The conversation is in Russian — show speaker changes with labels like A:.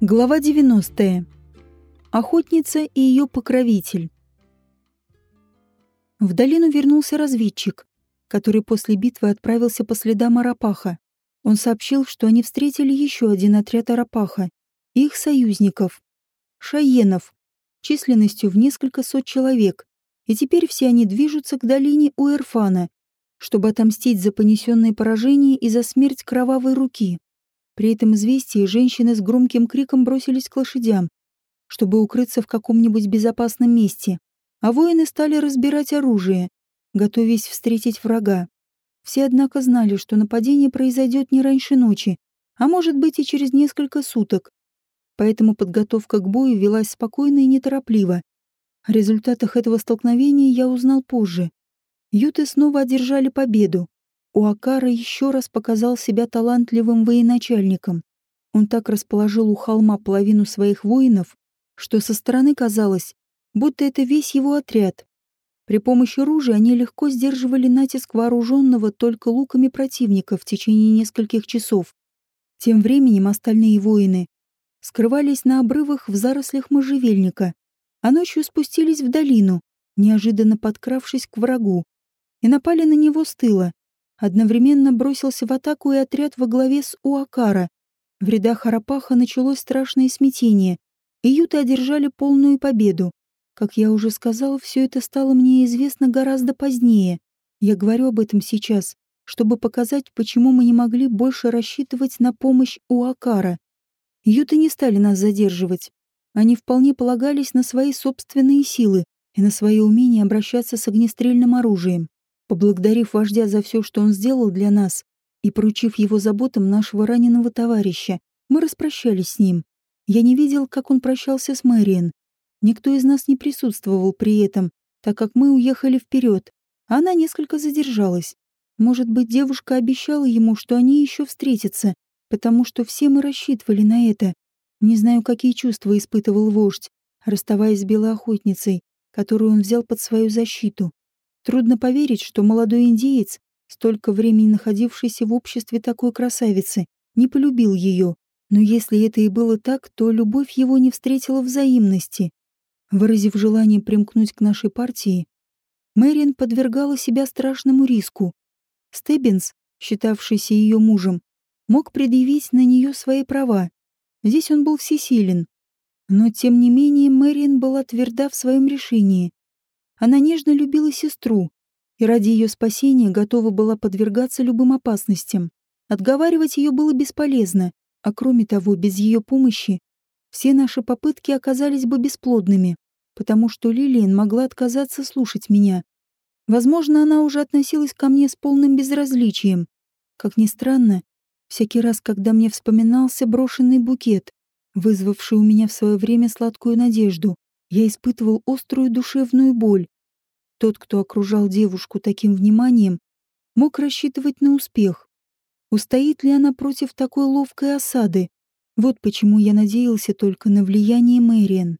A: Глава 90. Охотница и ее покровитель. В долину вернулся разведчик, который после битвы отправился по следам Арапаха. Он сообщил, что они встретили еще один отряд Арапаха их союзников, шаенов, численностью в несколько сот человек, и теперь все они движутся к долине Уэрфана, чтобы отомстить за понесенное поражение и за смерть кровавой руки. При этом известии женщины с громким криком бросились к лошадям, чтобы укрыться в каком-нибудь безопасном месте, а воины стали разбирать оружие, готовясь встретить врага. Все, однако, знали, что нападение произойдет не раньше ночи, а может быть и через несколько суток. Поэтому подготовка к бою велась спокойно и неторопливо. О результатах этого столкновения я узнал позже. Юты снова одержали победу, Уакара еще раз показал себя талантливым военачальником. Он так расположил у холма половину своих воинов, что со стороны казалось, будто это весь его отряд. При помощи ружья они легко сдерживали натиск вооруженного только луками противника в течение нескольких часов. Тем временем остальные воины скрывались на обрывах в зарослях можжевельника, а ночью спустились в долину, неожиданно подкравшись к врагу, и напали на него с тыла, одновременно бросился в атаку и отряд во главе с Уакара. В рядах Арапаха началось страшное смятение, и юты одержали полную победу. Как я уже сказал, все это стало мне известно гораздо позднее. Я говорю об этом сейчас, чтобы показать, почему мы не могли больше рассчитывать на помощь Уакара. Юты не стали нас задерживать. Они вполне полагались на свои собственные силы и на свое умение обращаться с огнестрельным оружием. Поблагодарив вождя за все, что он сделал для нас, и поручив его заботам нашего раненого товарища, мы распрощались с ним. Я не видел, как он прощался с Мэриэн. Никто из нас не присутствовал при этом, так как мы уехали вперед, а она несколько задержалась. Может быть, девушка обещала ему, что они еще встретятся, потому что все мы рассчитывали на это. Не знаю, какие чувства испытывал вождь, расставаясь с белой охотницей, которую он взял под свою защиту. Трудно поверить, что молодой индеец, столько времени находившийся в обществе такой красавицы, не полюбил ее. Но если это и было так, то любовь его не встретила взаимности. Выразив желание примкнуть к нашей партии, Мэриан подвергала себя страшному риску. Стеббинс, считавшийся ее мужем, мог предъявить на нее свои права. Здесь он был всесилен. Но, тем не менее, Мэриан была тверда в своем решении. Она нежно любила сестру и ради ее спасения готова была подвергаться любым опасностям. Отговаривать ее было бесполезно, а кроме того, без ее помощи все наши попытки оказались бы бесплодными, потому что Лилиан могла отказаться слушать меня. Возможно, она уже относилась ко мне с полным безразличием. Как ни странно, всякий раз, когда мне вспоминался брошенный букет, вызвавший у меня в свое время сладкую надежду, я испытывал острую душевную боль. Тот, кто окружал девушку таким вниманием, мог рассчитывать на успех. Устоит ли она против такой ловкой осады? Вот почему я надеялся только на влияние Мэриан.